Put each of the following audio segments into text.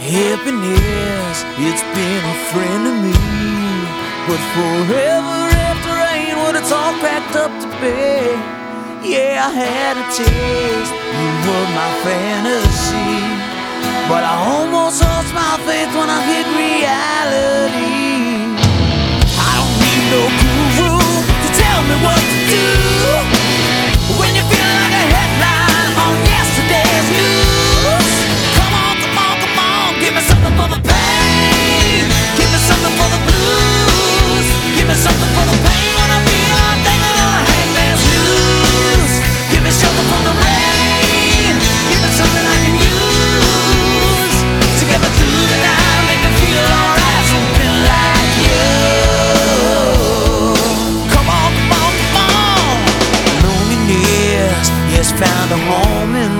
Happiness, it's been a friend to me. But forever after rain, what it's all packed up to be. Yeah, I had a taste, you were my fantasy. But I almost lost my faith when I hit reality. found a home in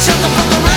shut the fuck around.